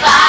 Bye.